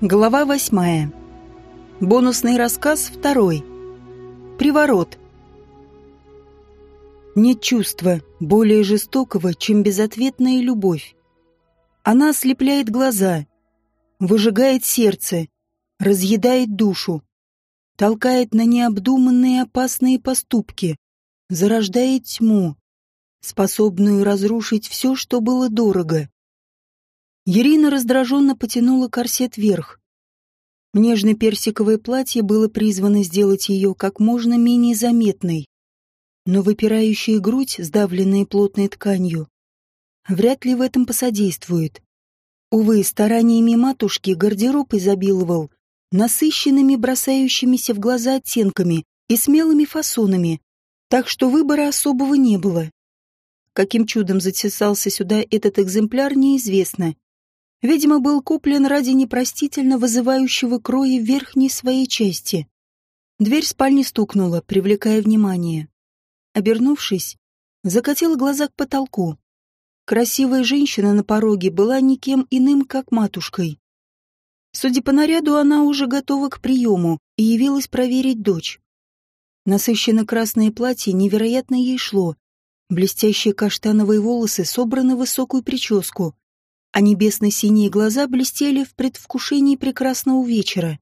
Глава восьмая. Бонусный рассказ второй. Приворот. Нет чувства более жестокого, чем безответная любовь. Она ослепляет глаза, выжигает сердце, разъедает душу, толкает на необдуманные опасные поступки, зарождает тьму, способную разрушить все, что было дорого. Ирина раздраженно потянула корсет вверх. Нежно-персиковое платье было призвано сделать ее как можно менее заметной. Но выпирающая грудь, сдавленная плотной тканью, вряд ли в этом посодействует. Увы, стараниями матушки гардероб изобиловал насыщенными бросающимися в глаза оттенками и смелыми фасонами, так что выбора особого не было. Каким чудом затесался сюда этот экземпляр, неизвестно. Видимо, был куплен ради непростительно вызывающего кроя верхней своей части. Дверь спальни стукнула, привлекая внимание. Обернувшись, закатила глаза к потолку. Красивая женщина на пороге была никем иным, как матушкой. Судя по наряду, она уже готова к приему и явилась проверить дочь. Насыщенно красное платье невероятно ей шло. Блестящие каштановые волосы собраны в высокую прическу, а небесно-синие глаза блестели в предвкушении прекрасного вечера.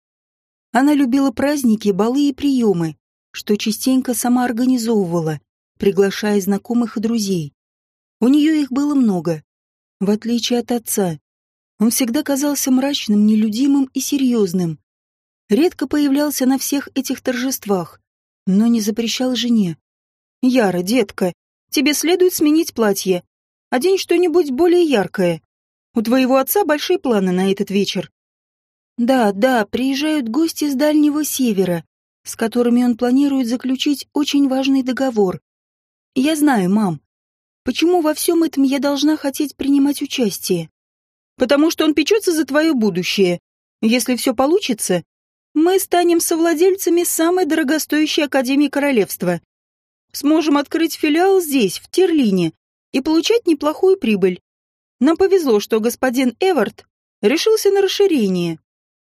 Она любила праздники, балы и приемы, что частенько сама организовывала, приглашая знакомых и друзей. У нее их было много. В отличие от отца, он всегда казался мрачным, нелюдимым и серьезным. Редко появлялся на всех этих торжествах, но не запрещал жене. «Яра, детка, тебе следует сменить платье. Одень что-нибудь более яркое. У твоего отца большие планы на этот вечер. Да, да, приезжают гости с Дальнего Севера, с которыми он планирует заключить очень важный договор. Я знаю, мам. Почему во всем этом я должна хотеть принимать участие? Потому что он печется за твое будущее. Если все получится, мы станем совладельцами самой дорогостоящей Академии Королевства. Сможем открыть филиал здесь, в Терлине, и получать неплохую прибыль. Нам повезло, что господин Эвард решился на расширение.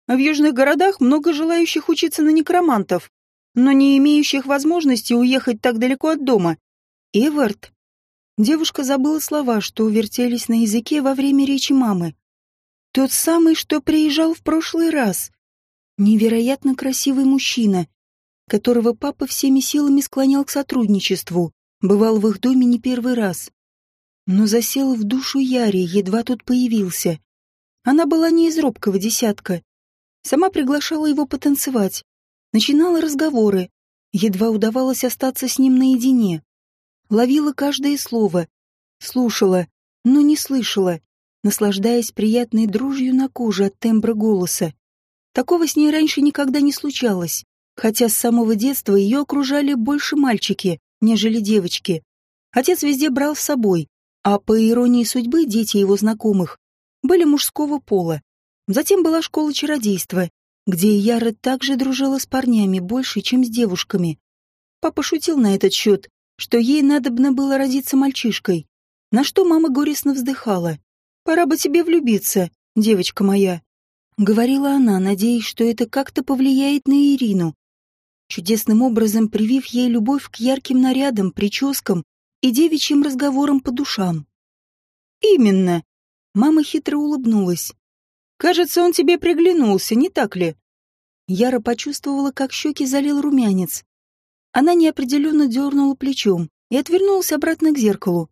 В южных городах много желающих учиться на некромантов, но не имеющих возможности уехать так далеко от дома. Эвард. Девушка забыла слова, что вертелись на языке во время речи мамы. Тот самый, что приезжал в прошлый раз. Невероятно красивый мужчина, которого папа всеми силами склонял к сотрудничеству, бывал в их доме не первый раз но засела в душу Яри, едва тот появился. Она была не из робкого десятка. Сама приглашала его потанцевать, начинала разговоры, едва удавалось остаться с ним наедине. Ловила каждое слово, слушала, но не слышала, наслаждаясь приятной дружью на коже от тембра голоса. Такого с ней раньше никогда не случалось, хотя с самого детства ее окружали больше мальчики, нежели девочки. Отец везде брал с собой, а по иронии судьбы дети его знакомых были мужского пола. Затем была школа чародейства, где Яра также дружила с парнями больше, чем с девушками. Папа шутил на этот счет, что ей надобно было родиться мальчишкой, на что мама горестно вздыхала. «Пора бы тебе влюбиться, девочка моя», — говорила она, надеясь, что это как-то повлияет на Ирину, чудесным образом привив ей любовь к ярким нарядам, прическам и девичьим разговором по душам. «Именно!» Мама хитро улыбнулась. «Кажется, он тебе приглянулся, не так ли?» Яра почувствовала, как щеки залил румянец. Она неопределенно дернула плечом и отвернулась обратно к зеркалу.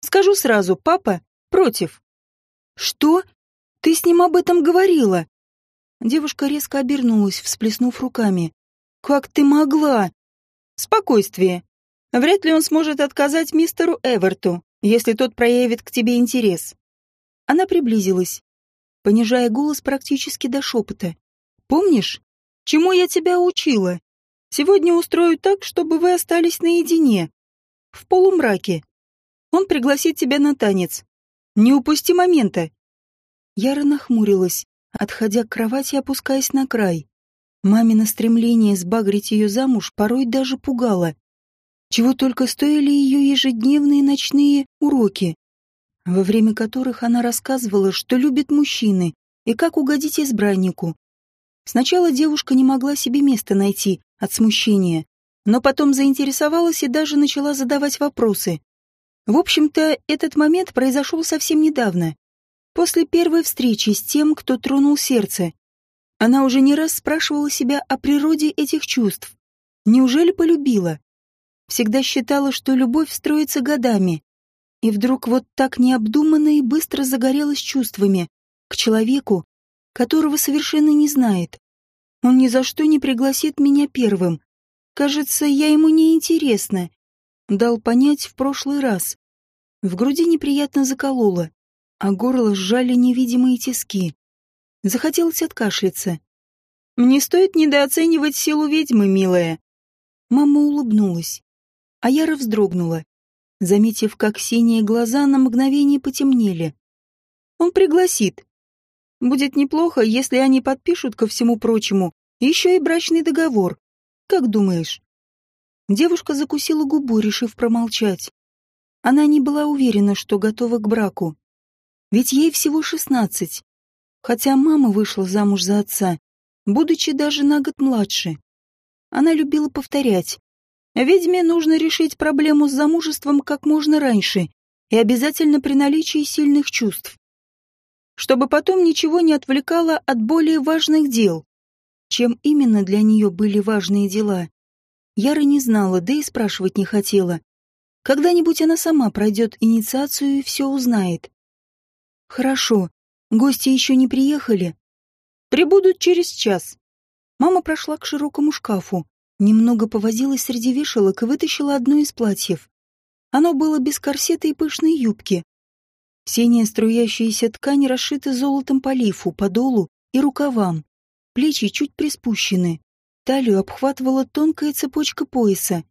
«Скажу сразу, папа против». «Что? Ты с ним об этом говорила?» Девушка резко обернулась, всплеснув руками. «Как ты могла?» «Спокойствие. Вряд ли он сможет отказать мистеру Эверту, если тот проявит к тебе интерес. Она приблизилась, понижая голос практически до шепота. Помнишь, чему я тебя учила? Сегодня устрою так, чтобы вы остались наедине, в полумраке. Он пригласит тебя на танец. Не упусти момента. Яра нахмурилась, отходя к кровати и опускаясь на край. Мамино стремление сбагрить ее замуж порой даже пугало чего только стоили ее ежедневные ночные уроки, во время которых она рассказывала, что любит мужчины, и как угодить избраннику. Сначала девушка не могла себе места найти от смущения, но потом заинтересовалась и даже начала задавать вопросы. В общем-то, этот момент произошел совсем недавно. После первой встречи с тем, кто тронул сердце. Она уже не раз спрашивала себя о природе этих чувств. Неужели полюбила? Всегда считала, что любовь строится годами. И вдруг вот так необдуманно и быстро загорелась чувствами к человеку, которого совершенно не знает. Он ни за что не пригласит меня первым. Кажется, я ему не интересна. Дал понять в прошлый раз. В груди неприятно закололо, а горло сжали невидимые тиски. Захотелось откашляться. «Не стоит недооценивать силу ведьмы, милая». Мама улыбнулась, а Яра вздрогнула, заметив, как синие глаза на мгновение потемнели. «Он пригласит. Будет неплохо, если они подпишут, ко всему прочему, еще и брачный договор. Как думаешь?» Девушка закусила губу, решив промолчать. Она не была уверена, что готова к браку. Ведь ей всего шестнадцать. Хотя мама вышла замуж за отца, будучи даже на год младше. Она любила повторять. Ведьме нужно решить проблему с замужеством как можно раньше и обязательно при наличии сильных чувств чтобы потом ничего не отвлекало от более важных дел. Чем именно для нее были важные дела? Яра не знала, да и спрашивать не хотела. Когда-нибудь она сама пройдет инициацию и все узнает. Хорошо, гости еще не приехали. Прибудут через час. Мама прошла к широкому шкафу, немного повозилась среди вешалок и вытащила одно из платьев. Оно было без корсета и пышной юбки, Синяя струящаяся ткань расшита золотом по лифу, подолу и рукавам. Плечи чуть приспущены. Талию обхватывала тонкая цепочка пояса.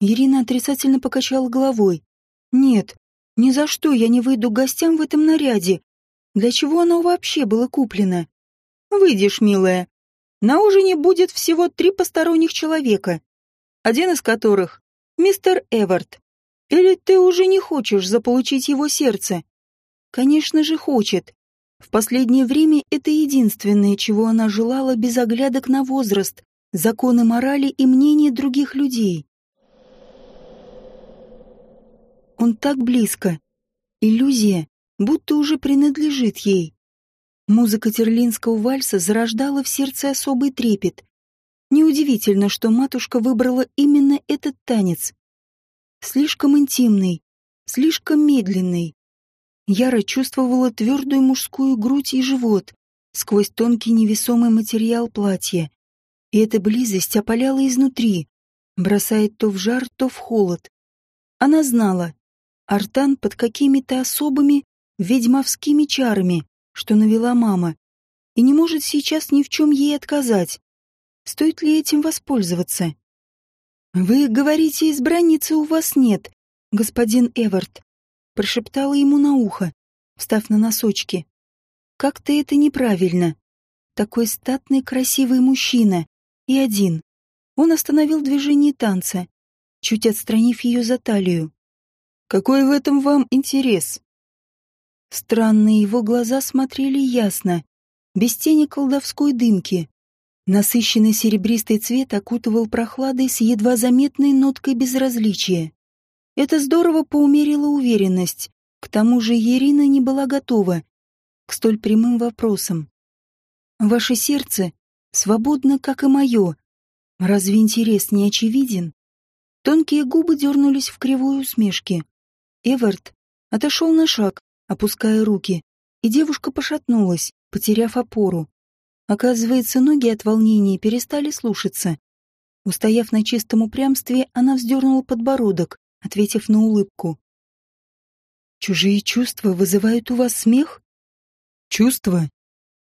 Ирина отрицательно покачала головой. «Нет, ни за что я не выйду к гостям в этом наряде. Для чего оно вообще было куплено?» «Выйдешь, милая. На ужине будет всего три посторонних человека, один из которых — мистер Эвард. Или ты уже не хочешь заполучить его сердце?» Конечно же, хочет. В последнее время это единственное, чего она желала без оглядок на возраст, законы морали и мнения других людей. Он так близко. Иллюзия, будто уже принадлежит ей. Музыка терлинского вальса зарождала в сердце особый трепет. Неудивительно, что матушка выбрала именно этот танец. Слишком интимный, слишком медленный, Яра чувствовала твердую мужскую грудь и живот сквозь тонкий невесомый материал платья. И эта близость опаляла изнутри, бросает то в жар, то в холод. Она знала, Артан под какими-то особыми ведьмовскими чарами, что навела мама, и не может сейчас ни в чем ей отказать. Стоит ли этим воспользоваться? «Вы говорите, избранницы у вас нет, господин Эвард», прошептала ему на ухо, встав на носочки. Как-то это неправильно. Такой статный, красивый мужчина. И один. Он остановил движение танца, чуть отстранив ее за талию. «Какой в этом вам интерес?» Странные его глаза смотрели ясно, без тени колдовской дымки. Насыщенный серебристый цвет окутывал прохладой с едва заметной ноткой безразличия. Это здорово поумерило уверенность. К тому же Ирина не была готова к столь прямым вопросам. Ваше сердце свободно, как и мое. Разве интерес не очевиден? Тонкие губы дернулись в кривой усмешке. Эвард отошел на шаг, опуская руки, и девушка пошатнулась, потеряв опору. Оказывается, ноги от волнения перестали слушаться. Устояв на чистом упрямстве, она вздернула подбородок, ответив на улыбку. «Чужие чувства вызывают у вас смех?» «Чувства?»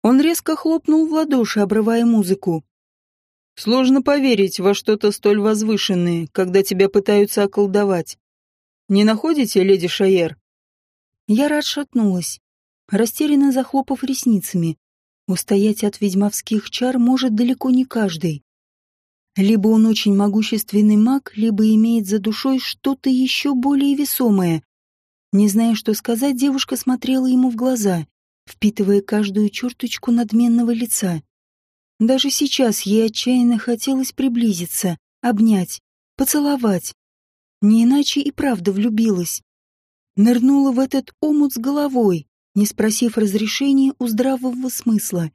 Он резко хлопнул в ладоши, обрывая музыку. «Сложно поверить во что-то столь возвышенное, когда тебя пытаются околдовать. Не находите, леди Шаер?» Я отшатнулась, растерянно захлопав ресницами. Устоять от ведьмовских чар может далеко не каждый. Либо он очень могущественный маг, либо имеет за душой что-то еще более весомое. Не зная, что сказать, девушка смотрела ему в глаза, впитывая каждую черточку надменного лица. Даже сейчас ей отчаянно хотелось приблизиться, обнять, поцеловать. Не иначе и правда влюбилась. Нырнула в этот омут с головой, не спросив разрешения у здравого смысла.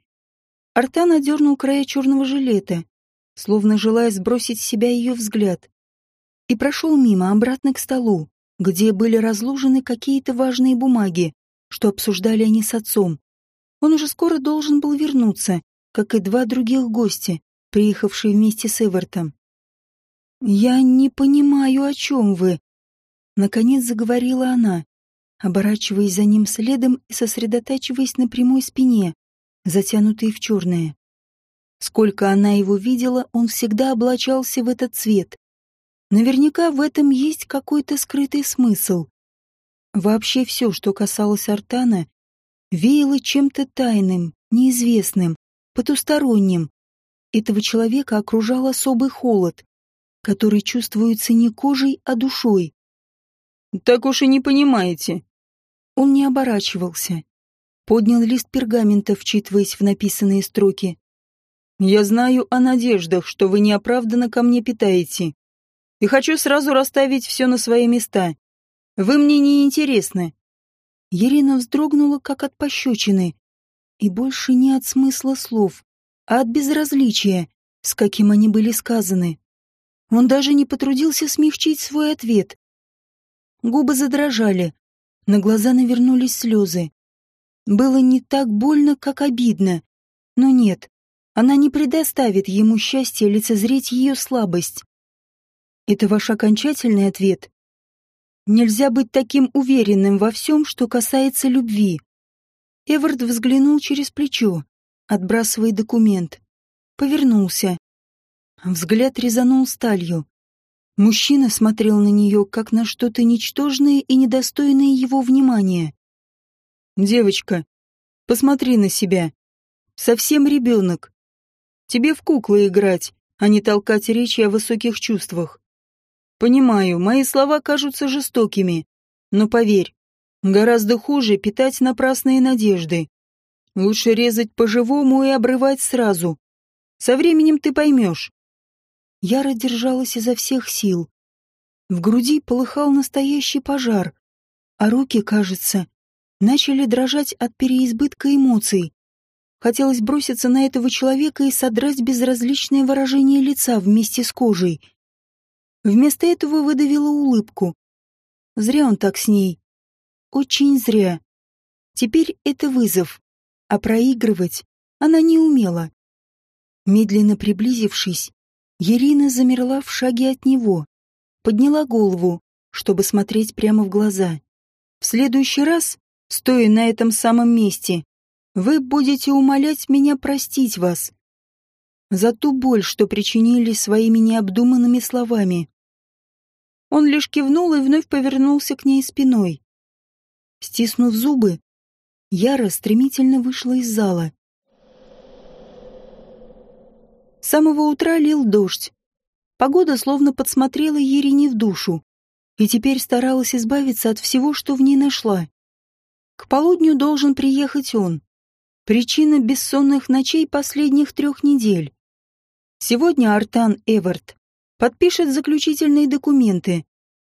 Артан одернул края черного жилета, словно желая сбросить с себя ее взгляд, и прошел мимо, обратно к столу, где были разложены какие-то важные бумаги, что обсуждали они с отцом. Он уже скоро должен был вернуться, как и два других гостя, приехавшие вместе с Эвертом. «Я не понимаю, о чем вы», — наконец заговорила она, оборачиваясь за ним следом и сосредотачиваясь на прямой спине, затянутой в черное. Сколько она его видела, он всегда облачался в этот цвет. Наверняка в этом есть какой-то скрытый смысл. Вообще все, что касалось Артана, веяло чем-то тайным, неизвестным, потусторонним. Этого человека окружал особый холод, который чувствуется не кожей, а душой. «Так уж и не понимаете». Он не оборачивался. Поднял лист пергамента, вчитываясь в написанные строки. «Я знаю о надеждах, что вы неоправданно ко мне питаете. И хочу сразу расставить все на свои места. Вы мне не интересны». Ирина вздрогнула, как от пощечины. И больше не от смысла слов, а от безразличия, с каким они были сказаны. Он даже не потрудился смягчить свой ответ. Губы задрожали, на глаза навернулись слезы. Было не так больно, как обидно. Но нет, она не предоставит ему счастья лицезреть ее слабость. Это ваш окончательный ответ? Нельзя быть таким уверенным во всем, что касается любви. Эвард взглянул через плечо, отбрасывая документ. Повернулся. Взгляд резанул сталью. Мужчина смотрел на нее, как на что-то ничтожное и недостойное его внимания. «Девочка, посмотри на себя. Совсем ребенок. Тебе в куклы играть, а не толкать речи о высоких чувствах. Понимаю, мои слова кажутся жестокими, но поверь, гораздо хуже питать напрасные надежды. Лучше резать по-живому и обрывать сразу. Со временем ты поймешь. Яра держалась изо всех сил. В груди полыхал настоящий пожар, а руки, кажется, начали дрожать от переизбытка эмоций. Хотелось броситься на этого человека и содрать безразличное выражение лица вместе с кожей. Вместо этого выдавила улыбку. Зря он так с ней. Очень зря. Теперь это вызов, а проигрывать она не умела. Медленно приблизившись, Ирина замерла в шаге от него, подняла голову, чтобы смотреть прямо в глаза. В следующий раз, стоя на этом самом месте, вы будете умолять меня простить вас за ту боль, что причинили своими необдуманными словами. Он лишь кивнул и вновь повернулся к ней спиной. Стиснув зубы, Яра стремительно вышла из зала. С самого утра лил дождь. Погода словно подсмотрела Ерине в душу и теперь старалась избавиться от всего, что в ней нашла. К полудню должен приехать он. Причина бессонных ночей последних трех недель. Сегодня Артан Эверт подпишет заключительные документы,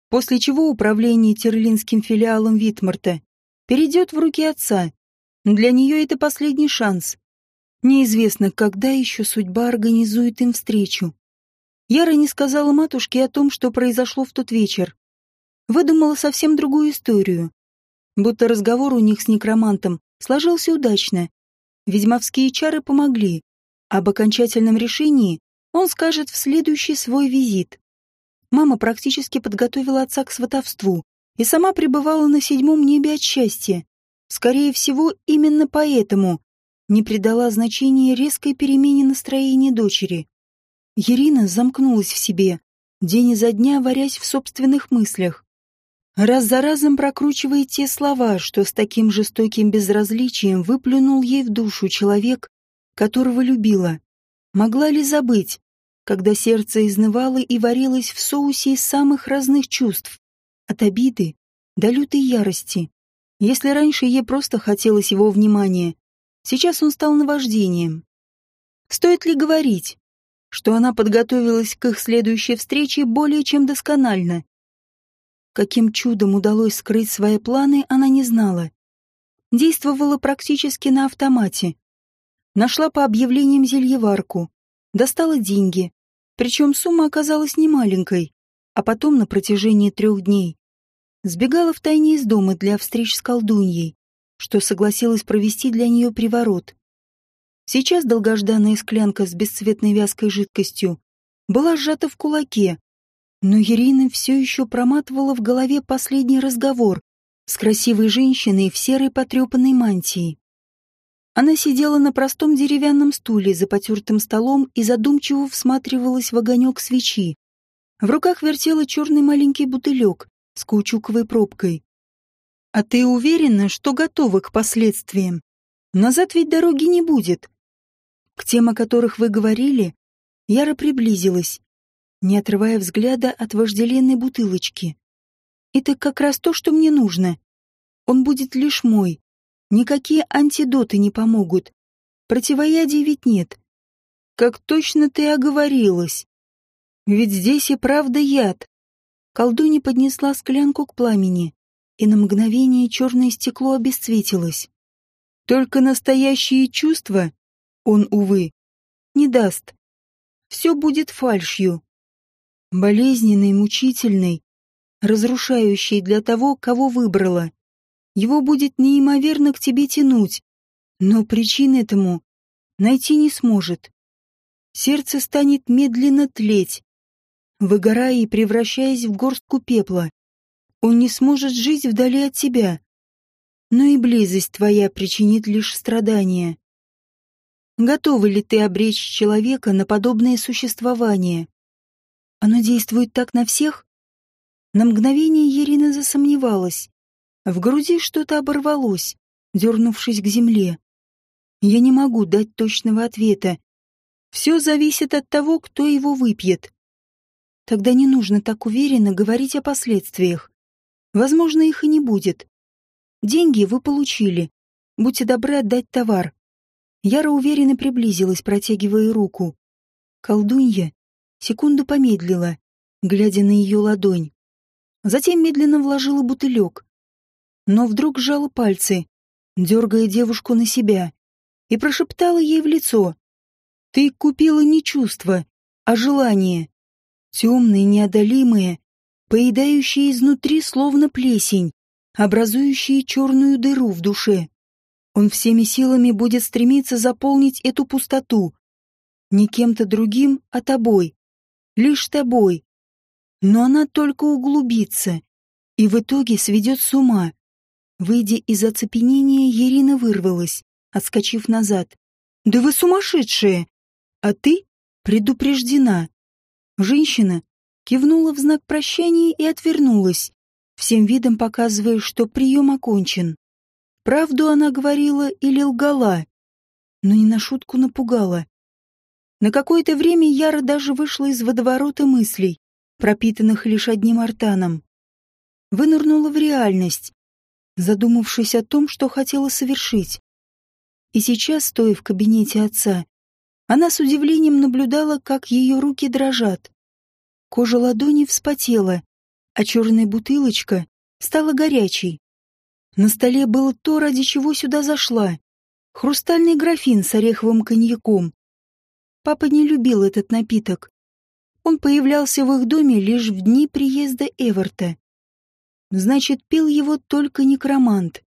после чего управление терлинским филиалом Витмарта перейдет в руки отца. Для нее это последний шанс. Неизвестно, когда еще судьба организует им встречу. Яра не сказала матушке о том, что произошло в тот вечер. Выдумала совсем другую историю. Будто разговор у них с некромантом сложился удачно. Ведьмовские чары помогли. Об окончательном решении он скажет в следующий свой визит. Мама практически подготовила отца к сватовству и сама пребывала на седьмом небе от счастья. Скорее всего, именно поэтому не придала значения резкой перемене настроения дочери. Ирина замкнулась в себе, день изо дня варясь в собственных мыслях. Раз за разом прокручивая те слова, что с таким жестоким безразличием выплюнул ей в душу человек, которого любила. Могла ли забыть, когда сердце изнывало и варилось в соусе из самых разных чувств, от обиды до лютой ярости. Если раньше ей просто хотелось его внимания, сейчас он стал наваждением. Стоит ли говорить, что она подготовилась к их следующей встрече более чем досконально? Каким чудом удалось скрыть свои планы, она не знала. Действовала практически на автомате. Нашла по объявлениям зельеварку, достала деньги, причем сумма оказалась немаленькой, а потом на протяжении трех дней сбегала в тайне из дома для встреч с колдуньей, что согласилась провести для нее приворот. Сейчас долгожданная склянка с бесцветной вязкой жидкостью была сжата в кулаке, но Ирина все еще проматывала в голове последний разговор с красивой женщиной в серой потрепанной мантии. Она сидела на простом деревянном стуле за потертым столом и задумчиво всматривалась в огонек свечи. В руках вертела черный маленький бутылек с каучуковой пробкой. «А ты уверена, что готова к последствиям? Назад ведь дороги не будет». К тем, о которых вы говорили, Яра приблизилась, не отрывая взгляда от вожделенной бутылочки. «Это как раз то, что мне нужно. Он будет лишь мой, Никакие антидоты не помогут. Противоядия ведь нет. Как точно ты оговорилась. Ведь здесь и правда яд. Колдунья поднесла склянку к пламени, и на мгновение черное стекло обесцветилось. Только настоящие чувства он, увы, не даст. Все будет фальшью. Болезненной, мучительной, разрушающей для того, кого выбрала. Его будет неимоверно к тебе тянуть, но причин этому найти не сможет. Сердце станет медленно тлеть, выгорая и превращаясь в горстку пепла. Он не сможет жить вдали от тебя, но и близость твоя причинит лишь страдания. Готова ли ты обречь человека на подобное существование? Оно действует так на всех? На мгновение Ирина засомневалась. В груди что-то оборвалось, дернувшись к земле. Я не могу дать точного ответа. Все зависит от того, кто его выпьет. Тогда не нужно так уверенно говорить о последствиях. Возможно, их и не будет. Деньги вы получили. Будьте добры отдать товар. Яра уверенно приблизилась, протягивая руку. Колдунья секунду помедлила, глядя на ее ладонь. Затем медленно вложила бутылек, но вдруг сжала пальцы, дергая девушку на себя, и прошептала ей в лицо. «Ты купила не чувство, а желание. Темные, неодолимые, поедающие изнутри словно плесень, образующие черную дыру в душе. Он всеми силами будет стремиться заполнить эту пустоту. Не кем-то другим, а тобой. Лишь тобой. Но она только углубится и в итоге сведет с ума. Выйдя из оцепенения, Ирина вырвалась, отскочив назад. «Да вы сумасшедшие! А ты предупреждена!» Женщина кивнула в знак прощания и отвернулась, всем видом показывая, что прием окончен. Правду она говорила или лгала, но не на шутку напугала. На какое-то время Яра даже вышла из водоворота мыслей, пропитанных лишь одним артаном. Вынырнула в реальность, задумавшись о том, что хотела совершить. И сейчас, стоя в кабинете отца, она с удивлением наблюдала, как ее руки дрожат. Кожа ладони вспотела, а черная бутылочка стала горячей. На столе было то, ради чего сюда зашла. Хрустальный графин с ореховым коньяком. Папа не любил этот напиток. Он появлялся в их доме лишь в дни приезда Эверта. Значит, пил его только некромант.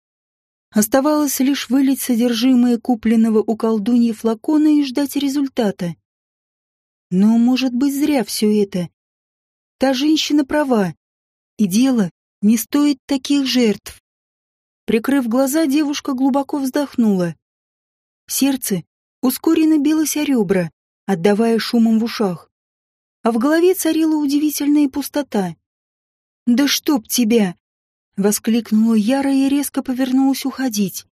Оставалось лишь вылить содержимое купленного у колдуньи флакона и ждать результата. Но, может быть, зря все это. Та женщина права, и дело не стоит таких жертв. Прикрыв глаза, девушка глубоко вздохнула. Сердце ускоренно билось о ребра, отдавая шумом в ушах. А в голове царила удивительная пустота. «Да чтоб тебя!» — воскликнула Яра и резко повернулась уходить.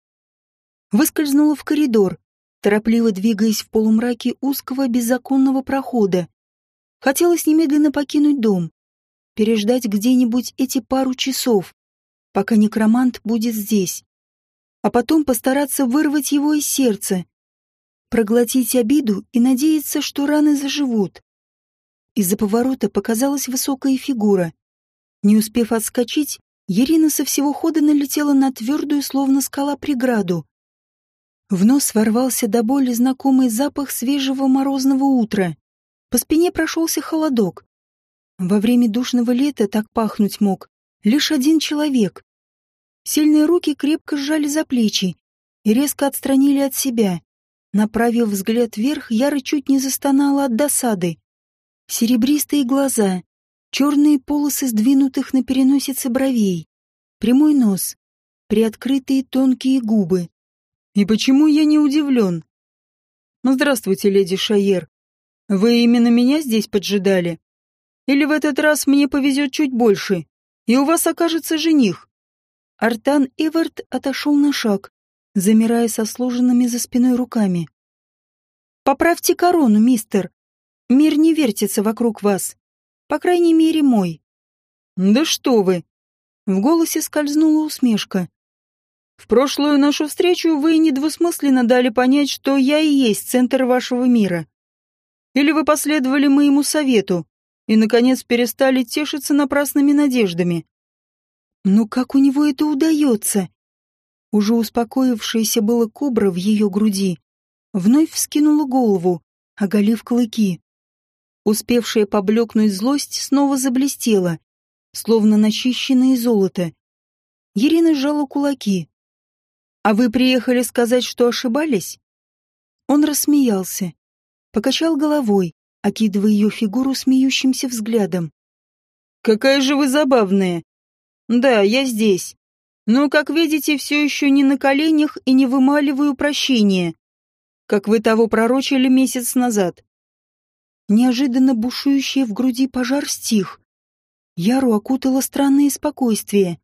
Выскользнула в коридор, торопливо двигаясь в полумраке узкого беззаконного прохода. Хотелось немедленно покинуть дом, переждать где-нибудь эти пару часов, пока некромант будет здесь. А потом постараться вырвать его из сердца, проглотить обиду и надеяться, что раны заживут. Из-за поворота показалась высокая фигура. Не успев отскочить, Ирина со всего хода налетела на твердую, словно скала, преграду. В нос ворвался до боли знакомый запах свежего морозного утра. По спине прошелся холодок. Во время душного лета так пахнуть мог лишь один человек. Сильные руки крепко сжали за плечи и резко отстранили от себя. Направив взгляд вверх, Яра чуть не застонала от досады. Серебристые глаза, черные полосы сдвинутых на переносице бровей, прямой нос, приоткрытые тонкие губы. И почему я не удивлен? Здравствуйте, леди Шайер. Вы именно меня здесь поджидали? Или в этот раз мне повезет чуть больше, и у вас окажется жених? Артан Эвард отошел на шаг, замирая со сложенными за спиной руками. «Поправьте корону, мистер. Мир не вертится вокруг вас. По крайней мере, мой». «Да что вы!» В голосе скользнула усмешка. «В прошлую нашу встречу вы недвусмысленно дали понять, что я и есть центр вашего мира. Или вы последовали моему совету и, наконец, перестали тешиться напрасными надеждами?» «Ну как у него это удается?» Уже успокоившаяся было кобра в ее груди вновь вскинула голову, оголив клыки. Успевшая поблекнуть злость снова заблестела, словно начищенное золото. Ирина сжала кулаки. «А вы приехали сказать, что ошибались?» Он рассмеялся, покачал головой, окидывая ее фигуру смеющимся взглядом. «Какая же вы забавная! Да, я здесь. Но, как видите, все еще не на коленях и не вымаливаю прощения, как вы того пророчили месяц назад. Неожиданно бушующий в груди пожар стих. Яру окутало странное спокойствие.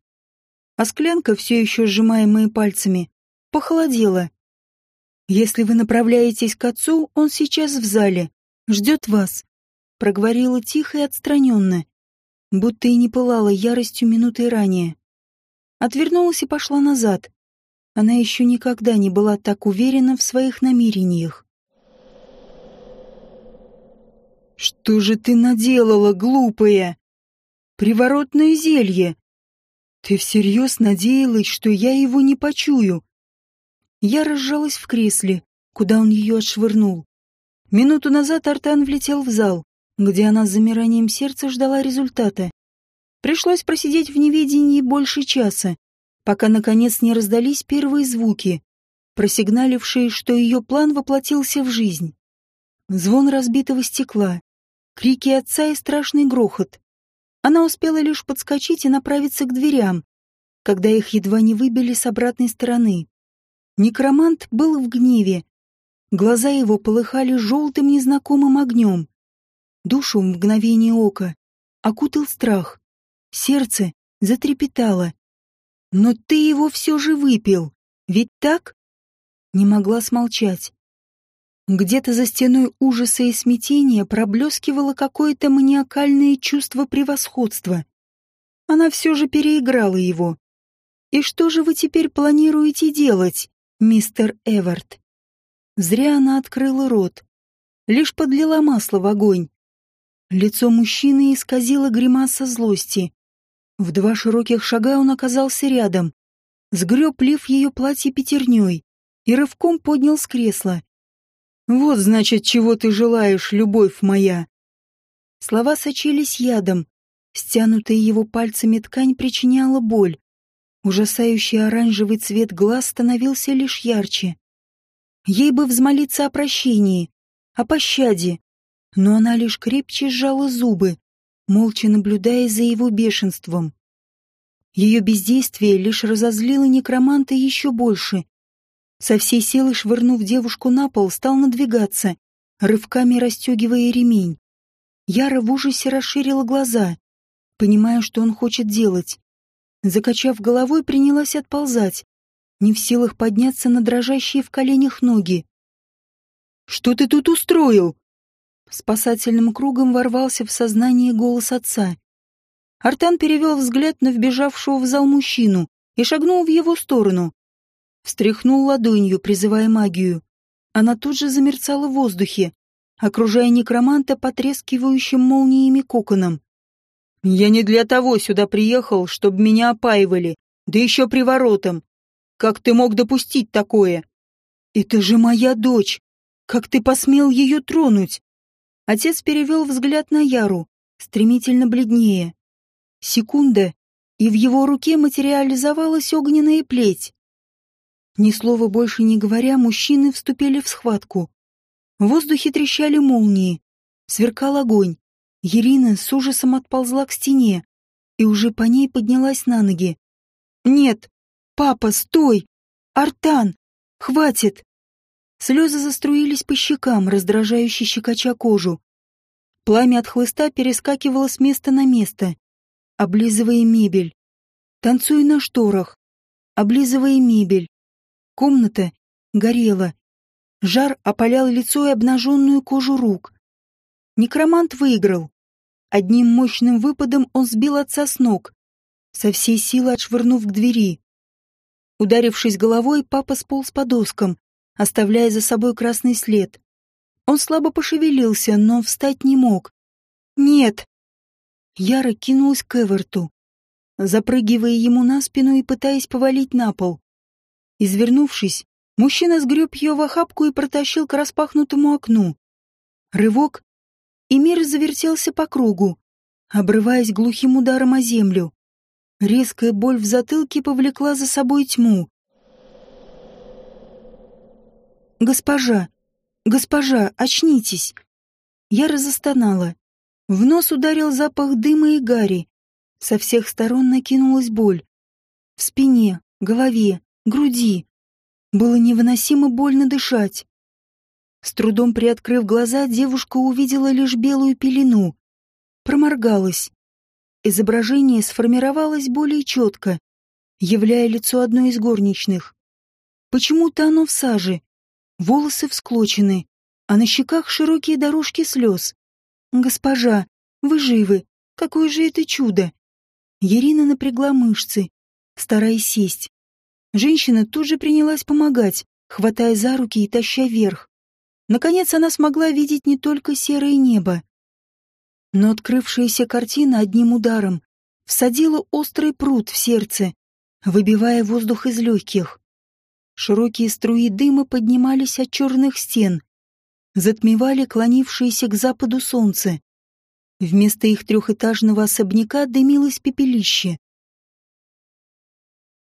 А склянка, все еще сжимаемая пальцами, похолодела. «Если вы направляетесь к отцу, он сейчас в зале, ждет вас», — проговорила тихо и отстраненно, будто и не пылала яростью минуты ранее. Отвернулась и пошла назад. Она еще никогда не была так уверена в своих намерениях. «Что же ты наделала, глупая? Приворотное зелье! Ты всерьез надеялась, что я его не почую?» Я разжалась в кресле, куда он ее отшвырнул. Минуту назад Артан влетел в зал, где она с замиранием сердца ждала результата. Пришлось просидеть в неведении больше часа, пока наконец не раздались первые звуки, просигналившие, что ее план воплотился в жизнь. Звон разбитого стекла, крики отца и страшный грохот. Она успела лишь подскочить и направиться к дверям, когда их едва не выбили с обратной стороны. Некромант был в гневе. Глаза его полыхали желтым незнакомым огнем. Душу в мгновение ока окутал страх. Сердце затрепетало. «Но ты его все же выпил, ведь так?» Не могла смолчать. Где-то за стеной ужаса и смятения проблескивало какое-то маниакальное чувство превосходства. Она все же переиграла его. «И что же вы теперь планируете делать, мистер Эвард?» Зря она открыла рот. Лишь подлила масло в огонь. Лицо мужчины исказило гримаса злости. В два широких шага он оказался рядом, сгреб лиф ее платье пятерней и рывком поднял с кресла. Вот, значит, чего ты желаешь, любовь моя. Слова сочились ядом. Стянутая его пальцами ткань причиняла боль. Ужасающий оранжевый цвет глаз становился лишь ярче. Ей бы взмолиться о прощении, о пощаде, но она лишь крепче сжала зубы, молча наблюдая за его бешенством. Ее бездействие лишь разозлило некроманта еще больше, со всей силы швырнув девушку на пол, стал надвигаться, рывками расстегивая ремень. Яра в ужасе расширила глаза, понимая, что он хочет делать. Закачав головой, принялась отползать, не в силах подняться на дрожащие в коленях ноги. «Что ты тут устроил?» Спасательным кругом ворвался в сознание голос отца. Артан перевел взгляд на вбежавшего в зал мужчину и шагнул в его сторону. Встряхнул ладонью, призывая магию. Она тут же замерцала в воздухе, окружая некроманта потрескивающим молниями коконом. «Я не для того сюда приехал, чтобы меня опаивали, да еще приворотом. Как ты мог допустить такое?» «Это же моя дочь! Как ты посмел ее тронуть?» Отец перевел взгляд на Яру, стремительно бледнее. Секунда, и в его руке материализовалась огненная плеть. Ни слова больше не говоря, мужчины вступили в схватку. В воздухе трещали молнии, сверкал огонь. Ирина с ужасом отползла к стене и уже по ней поднялась на ноги. «Нет! Папа, стой! Артан! Хватит!» Слезы заструились по щекам, раздражающе щекоча кожу. Пламя от хлыста перескакивало с места на место, облизывая мебель. Танцуя на шторах, облизывая мебель. Комната горела. Жар опалял лицо и обнаженную кожу рук. Некромант выиграл. Одним мощным выпадом он сбил отца с ног, со всей силы отшвырнув к двери. Ударившись головой, папа сполз по доскам, оставляя за собой красный след. Он слабо пошевелился, но встать не мог. «Нет!» Яра кинулась к Эверту, запрыгивая ему на спину и пытаясь повалить на пол. Извернувшись, мужчина сгреб ее в охапку и протащил к распахнутому окну. Рывок, и мир завертелся по кругу, обрываясь глухим ударом о землю. Резкая боль в затылке повлекла за собой тьму. «Госпожа! Госпожа, очнитесь!» Я разостонала. В нос ударил запах дыма и гари. Со всех сторон накинулась боль. В спине, голове, груди. Было невыносимо больно дышать. С трудом приоткрыв глаза, девушка увидела лишь белую пелену. Проморгалась. Изображение сформировалось более четко, являя лицо одной из горничных. Почему-то оно в саже, волосы всклочены, а на щеках широкие дорожки слез. «Госпожа, вы живы! Какое же это чудо!» Ирина напрягла мышцы, стараясь сесть. Женщина тут же принялась помогать, хватая за руки и таща вверх. Наконец она смогла видеть не только серое небо, но открывшаяся картина одним ударом всадила острый пруд в сердце, выбивая воздух из легких. Широкие струи дыма поднимались от черных стен, затмевали клонившееся к западу солнце. Вместо их трехэтажного особняка дымилось пепелище.